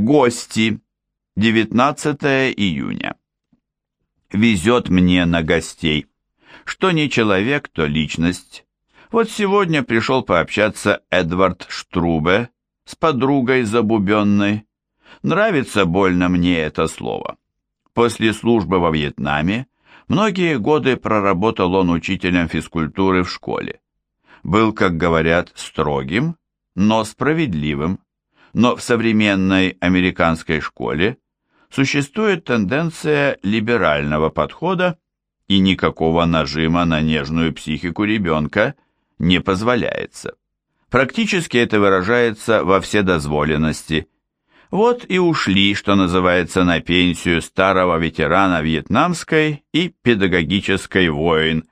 Гости. 19 июня. Везет мне на гостей. Что не человек, то личность. Вот сегодня пришел пообщаться Эдвард Штрубе с подругой забубенной. Нравится больно мне это слово. После службы во Вьетнаме многие годы проработал он учителем физкультуры в школе. Был, как говорят, строгим, но справедливым. Но в современной американской школе существует тенденция либерального подхода, и никакого нажима на нежную психику ребенка не позволяется. Практически это выражается во вседозволенности. Вот и ушли, что называется, на пенсию старого ветерана вьетнамской и педагогической войн.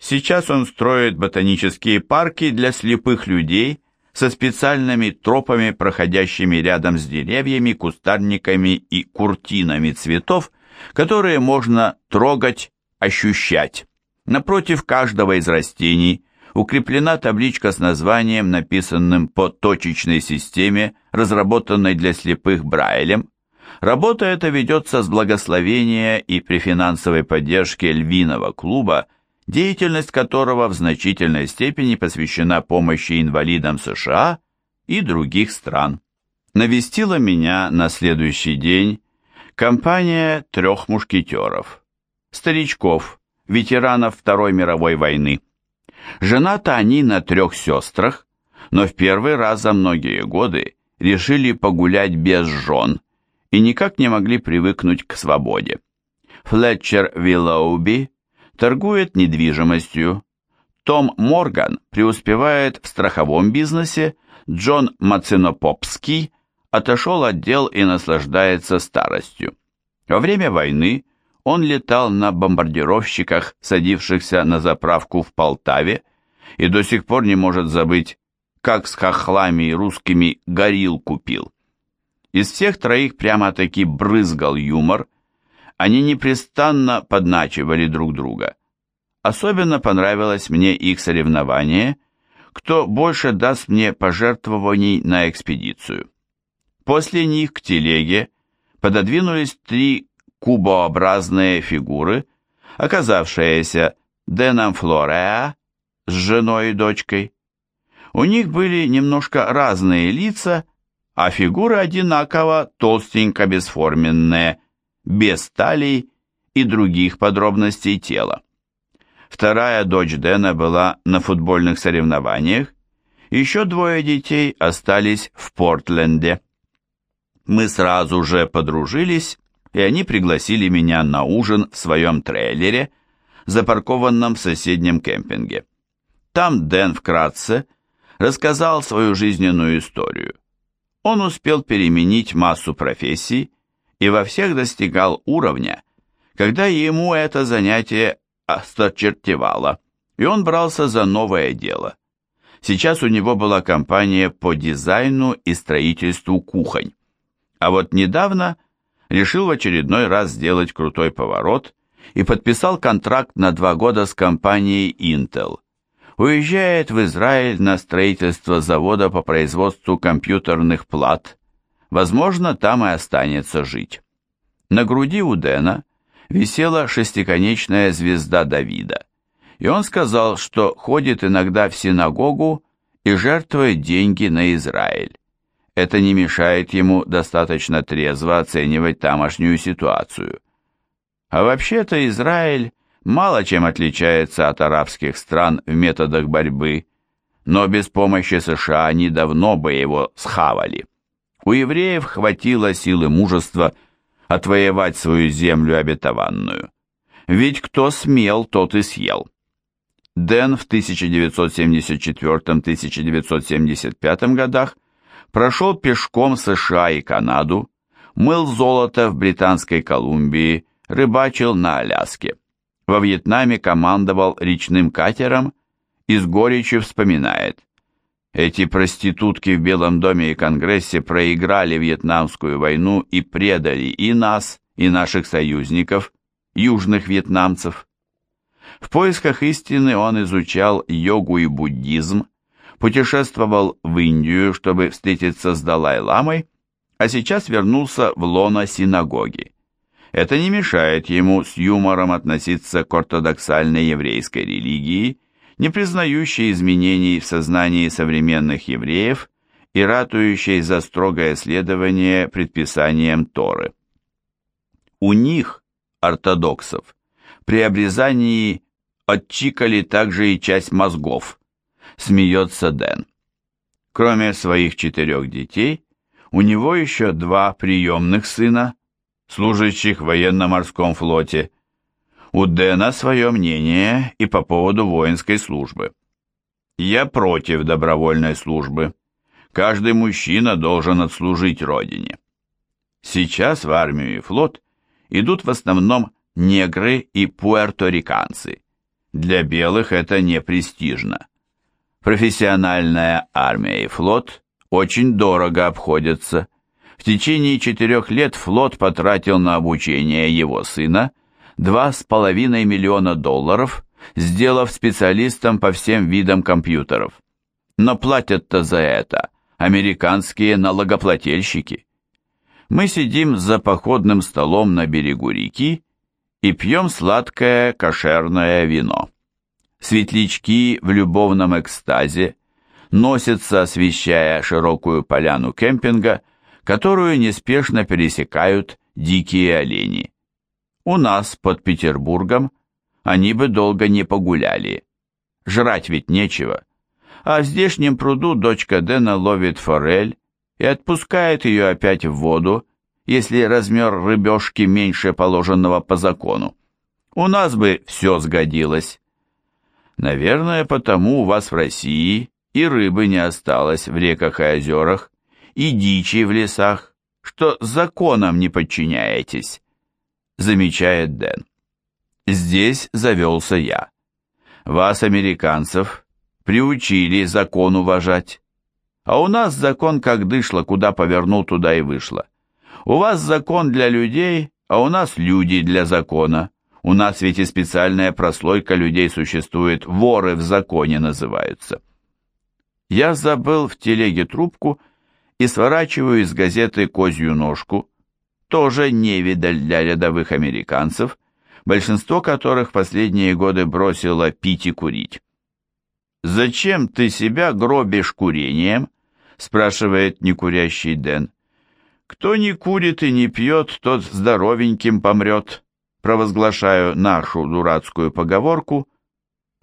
Сейчас он строит ботанические парки для слепых людей со специальными тропами, проходящими рядом с деревьями, кустарниками и куртинами цветов, которые можно трогать, ощущать. Напротив каждого из растений укреплена табличка с названием, написанным по точечной системе, разработанной для слепых Брайлем. Работа эта ведется с благословения и при финансовой поддержке львиного клуба, деятельность которого в значительной степени посвящена помощи инвалидам США и других стран. Навестила меня на следующий день компания трех мушкетеров, старичков, ветеранов Второй мировой войны. Женаты они на трех сестрах, но в первый раз за многие годы решили погулять без жен и никак не могли привыкнуть к свободе. Флетчер Виллоуби торгует недвижимостью. Том Морган преуспевает в страховом бизнесе, Джон Мацинопопский отошел от дел и наслаждается старостью. Во время войны он летал на бомбардировщиках, садившихся на заправку в Полтаве, и до сих пор не может забыть, как с хохлами и русскими горил купил. Из всех троих прямо-таки брызгал юмор, они непрестанно подначивали друг друга. Особенно понравилось мне их соревнование, кто больше даст мне пожертвований на экспедицию. После них к телеге пододвинулись три кубообразные фигуры, оказавшиеся Деном Флореа с женой и дочкой. У них были немножко разные лица, а фигуры одинаково толстенько бесформенные, без талий и других подробностей тела. Вторая дочь Дэна была на футбольных соревнованиях, еще двое детей остались в Портленде. Мы сразу же подружились, и они пригласили меня на ужин в своем трейлере, запаркованном в соседнем кемпинге. Там Дэн вкратце рассказал свою жизненную историю. Он успел переменить массу профессий, и во всех достигал уровня, когда ему это занятие осточертевало, и он брался за новое дело. Сейчас у него была компания по дизайну и строительству кухонь. А вот недавно решил в очередной раз сделать крутой поворот и подписал контракт на два года с компанией Intel. Уезжает в Израиль на строительство завода по производству компьютерных плат Возможно, там и останется жить. На груди у Дэна висела шестиконечная звезда Давида, и он сказал, что ходит иногда в синагогу и жертвует деньги на Израиль. Это не мешает ему достаточно трезво оценивать тамошнюю ситуацию. А вообще-то Израиль мало чем отличается от арабских стран в методах борьбы, но без помощи США они давно бы его схавали. У евреев хватило силы мужества отвоевать свою землю обетованную. Ведь кто смел, тот и съел. Дэн в 1974-1975 годах прошел пешком США и Канаду, мыл золото в Британской Колумбии, рыбачил на Аляске. Во Вьетнаме командовал речным катером и с горечью вспоминает – эти проститутки в Белом доме и Конгрессе проиграли Вьетнамскую войну и предали и нас, и наших союзников, южных вьетнамцев. В поисках истины он изучал йогу и буддизм, путешествовал в Индию, чтобы встретиться с Далай-ламой, а сейчас вернулся в лоно синагоги. Это не мешает ему с юмором относиться к ортодоксальной еврейской религии, не признающей изменений в сознании современных евреев и ратующей за строгое следование предписаниям Торы. У них, ортодоксов, при обрезании отчикали также и часть мозгов, смеется Дэн. Кроме своих четырех детей, у него еще два приемных сына, служащих в военно-морском флоте. У Дэна свое мнение и по поводу воинской службы. Я против добровольной службы. Каждый мужчина должен отслужить родине. Сейчас в армию и флот идут в основном негры и пуэрториканцы. Для белых это не престижно. Профессиональная армия и флот очень дорого обходятся. В течение четырех лет флот потратил на обучение его сына два с половиной миллиона долларов, сделав специалистом по всем видам компьютеров. Но платят-то за это американские налогоплательщики. Мы сидим за походным столом на берегу реки и пьем сладкое кошерное вино. Светлячки в любовном экстазе носятся, освещая широкую поляну кемпинга, которую неспешно пересекают дикие олени. У нас, под Петербургом, они бы долго не погуляли. Жрать ведь нечего. А в здешнем пруду дочка Дэна ловит форель и отпускает ее опять в воду, если размер рыбешки меньше положенного по закону. У нас бы все сгодилось. Наверное, потому у вас в России и рыбы не осталось в реках и озерах, и дичи в лесах, что законам не подчиняетесь, замечает Дэн. Здесь завелся я. Вас, американцев, приучили закон уважать. А у нас закон как дышло, куда повернул, туда и вышло. У вас закон для людей, а у нас люди для закона. У нас ведь и специальная прослойка людей существует, воры в законе называются. Я забыл в телеге трубку и сворачиваю из газеты «Козью ножку», тоже невидаль для рядовых американцев, большинство которых последние годы бросило пить и курить. «Зачем ты себя гробишь курением?» спрашивает некурящий Дэн. «Кто не курит и не пьет, тот здоровеньким помрет», провозглашаю нашу дурацкую поговорку,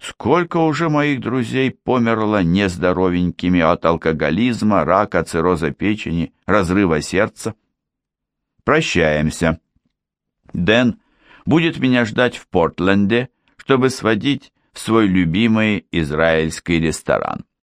сколько уже моих друзей померло нездоровенькими от алкоголизма, рака, цирроза печени, разрыва сердца. Прощаемся. Дэн будет меня ждать в Портленде, чтобы сводить в свой любимый израильский ресторан.